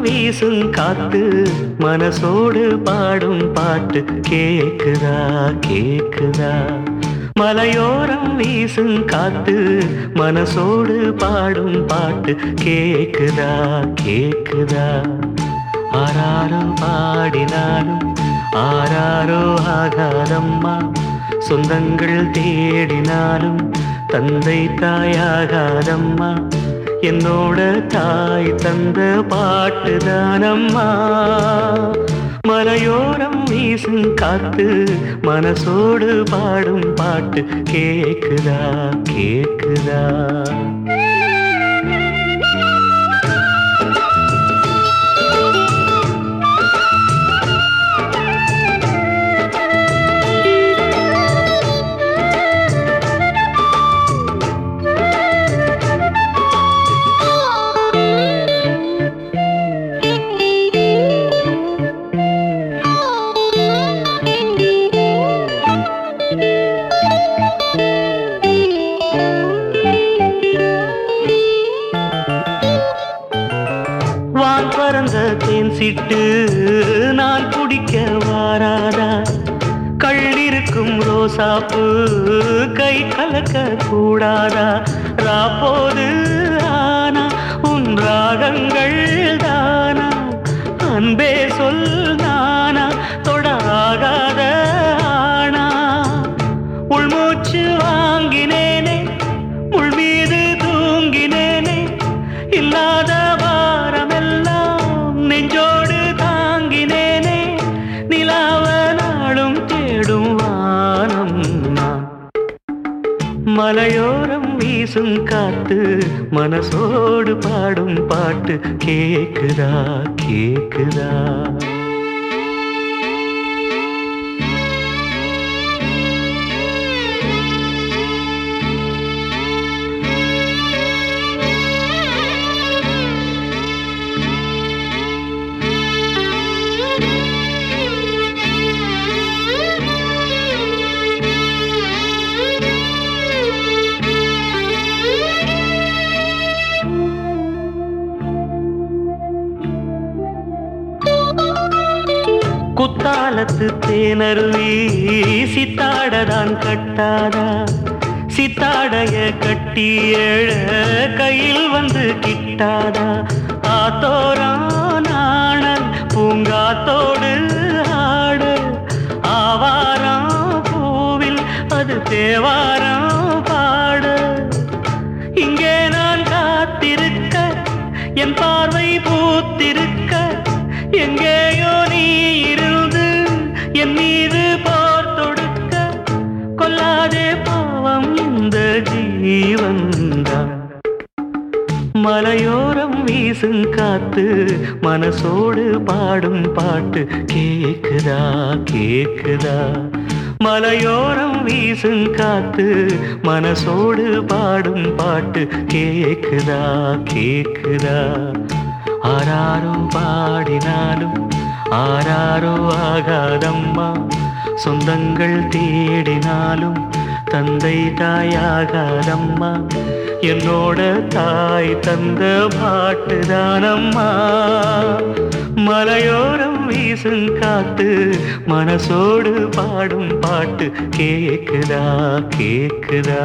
வீசும் காத்து மனசோடு பாடும் பாட்டு கேக்குதா கேக்குதா? மலையோரம் வீசும் காத்து மனசோடு பாடும் பாட்டு கேக்குதா கேக்குதா? ஆராரோ பாடினாலும் ஆராரோ ஆகாதம்மா. சொந்தங்கள் தேடினாலும் தந்தை தாயாகாதம்மா. என்னோட தாய் தந்த பாட்டு தானம்மா. மலையோரம் வீசும் காத்து மனசோடு பாடும் பாட்டு கேக்குதா கேக்குதா? ஏன் சிட்டு? நான் குடிக்க வாராதா? கள்ளிருக்கும் ரோசாப்பு கை கலக்க கூடாதா? ராப்போது ஆனா உன் ராகங்கள் தானா? அன்பே சொல் நானா தொடாகாத ஆனா? உள்மூச்சு வாங்கினேனே மலையோரம் வீசும் காத்து மனசோடு பாடும் பாட்டு கேக்குதா கேக்குதா? முத்தாலத்து தேனருவி சித்தாடதான் கட்டாதா? சித்தாடைய கட்டி எழ கையில் வந்து கிட்டாதா? ஆத்தோரானாணல் பூங்காத்தோடு ஆட ஆவாரம் பூவில் அது தேவாரா பாட. இங்கே நான் காத்திருக்க என் பார்வை பூத்திருக்க எங்கேயோ இறங்கி ஜீவன்தான் மலையோரம் வீசும் காத்து மனசோடு பாடும் பாட்டு கேக்குதா கேக்குதா? மலையோரம் வீசும் காத்து மனசோடு பாடும் பாட்டு கேக்குதா கேக்குதா? ஆராரோ பாடினாலும் ஆராரோ ஆகாதம்மா. சொந்தங்கள் தேடினாலும் தந்தை தாயாக அம்மா என்னோட தாய் தந்த பாட்டு தானம்மா. மலையோரம் வீசும் காத்து மனசோடு பாடும் பாட்டு கேக்குதா கேக்குதா.